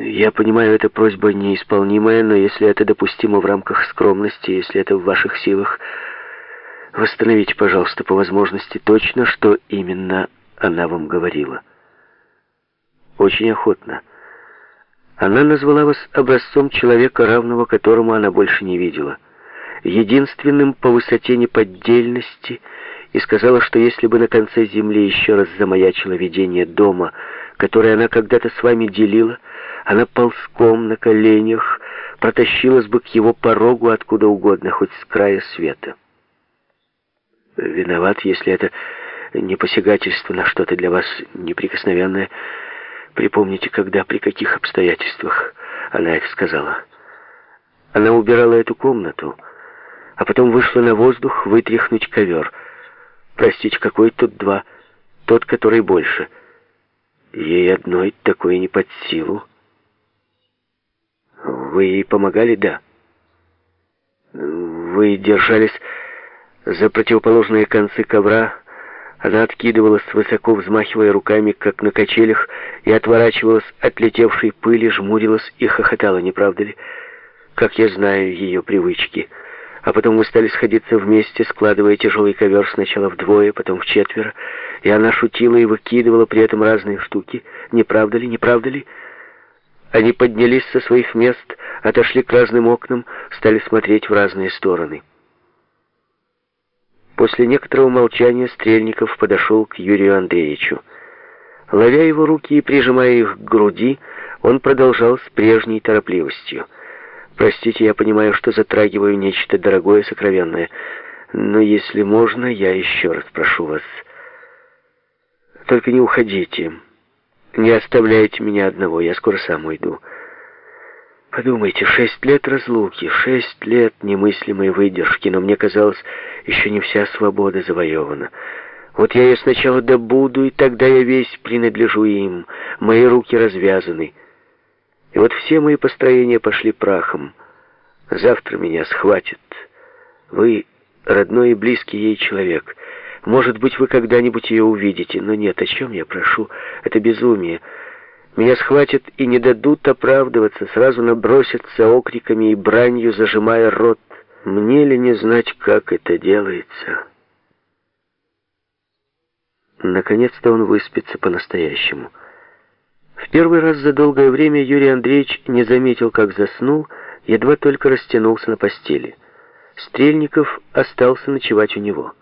Я понимаю, эта просьба неисполнимая, но если это допустимо в рамках скромности, если это в ваших силах, восстановите, пожалуйста, по возможности точно, что именно она вам говорила. Очень охотно. Она назвала вас образцом человека, равного которому она больше не видела. Единственным по высоте неподдельности и сказала, что если бы на конце земли еще раз замаячило видение дома, который она когда-то с вами делила, она ползком на коленях протащилась бы к его порогу откуда угодно, хоть с края света. Виноват, если это не посягательство на что-то для вас неприкосновенное. Припомните, когда, при каких обстоятельствах она это сказала. Она убирала эту комнату, а потом вышла на воздух вытряхнуть ковер. Простите, какой тут два? Тот, который больше. Ей одной такое не под силу. Вы ей помогали, да? Вы держались за противоположные концы ковра. Она откидывалась, высоко взмахивая руками, как на качелях, и отворачивалась от летевшей пыли, жмурилась и хохотала, не правда ли? Как я знаю ее привычки. А потом мы стали сходиться вместе, складывая тяжелый ковер сначала вдвое, потом в четверо, и она шутила и выкидывала при этом разные штуки. Не правда ли, не правда ли? Они поднялись со своих мест, отошли к разным окнам, стали смотреть в разные стороны. После некоторого молчания Стрельников подошел к Юрию Андреевичу. Ловя его руки и прижимая их к груди, он продолжал с прежней торопливостью. «Простите, я понимаю, что затрагиваю нечто дорогое, сокровенное, но если можно, я еще раз прошу вас, только не уходите». Не оставляйте меня одного, я скоро сам уйду. Подумайте, шесть лет разлуки, шесть лет немыслимой выдержки, но мне казалось, еще не вся свобода завоевана. Вот я ее сначала добуду, и тогда я весь принадлежу им, мои руки развязаны. И вот все мои построения пошли прахом. Завтра меня схватят. Вы родной и близкий ей человек — может быть, вы когда-нибудь ее увидите, но нет, о чем я прошу? Это безумие. Меня схватят и не дадут оправдываться, сразу набросятся окриками и бранью, зажимая рот. Мне ли не знать, как это делается? Наконец-то он выспится по-настоящему. Первый раз за долгое время Юрий Андреевич не заметил, как заснул, едва только растянулся на постели. Стрельников остался ночевать у него.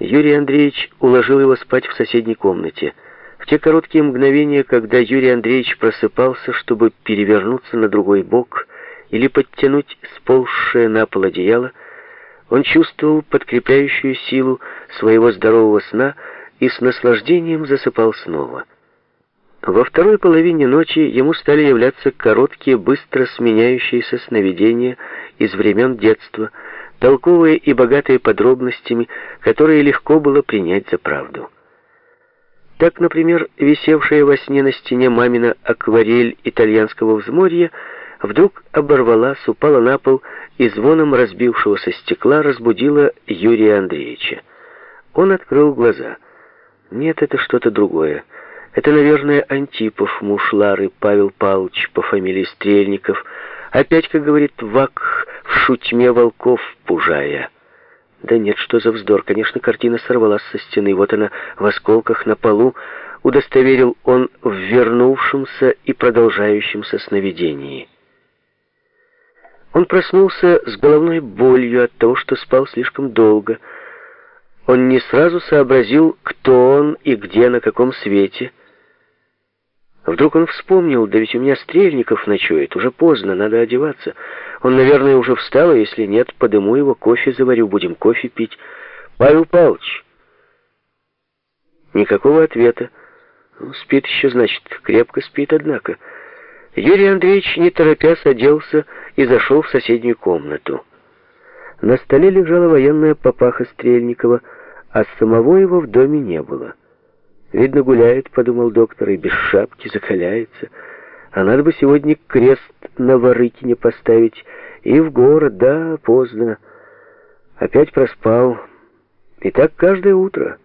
Юрий Андреевич уложил его спать в соседней комнате. В те короткие мгновения, когда Юрий Андреевич просыпался, чтобы перевернуться на другой бок или подтянуть сползшее на пол одеяло, он чувствовал подкрепляющую силу своего здорового сна и с наслаждением засыпал снова. Во второй половине ночи ему стали являться короткие, быстро сменяющиеся сновидения из времен детства – толковые и богатые подробностями, которые легко было принять за правду. Так, например, висевшая во сне на стене мамина акварель итальянского взморья вдруг оборвалась, упала на пол и звоном разбившегося стекла разбудила Юрия Андреевича. Он открыл глаза. Нет, это что-то другое. Это, наверное, Антипов, муж Лары, Павел Павлович по фамилии Стрельников. Опять, как говорит Вак, в шутьме волков пужая. Да нет, что за вздор. Конечно, картина сорвалась со стены. Вот она в осколках на полу. Удостоверил он в вернувшемся и продолжающемся сновидении. Он проснулся с головной болью от того, что спал слишком долго. Он не сразу сообразил, кто он и где, на каком свете. Вдруг он вспомнил, да ведь у меня Стрельников ночует, уже поздно, надо одеваться. Он, наверное, уже встал, а если нет, подыму его, кофе заварю, будем кофе пить. Павел Павлович. Никакого ответа. Ну, спит еще, значит, крепко спит, однако. Юрий Андреевич, не торопясь, оделся и зашел в соседнюю комнату. На столе лежала военная папаха Стрельникова, а самого его в доме не было. Видно, гуляет, подумал доктор, и без шапки закаляется. А надо бы сегодня крест на Ворыкине поставить. И в город, да, поздно. Опять проспал. И так каждое утро.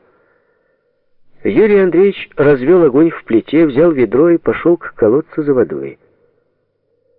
Юрий Андреевич развел огонь в плите, взял ведро и пошел к колодцу за водой.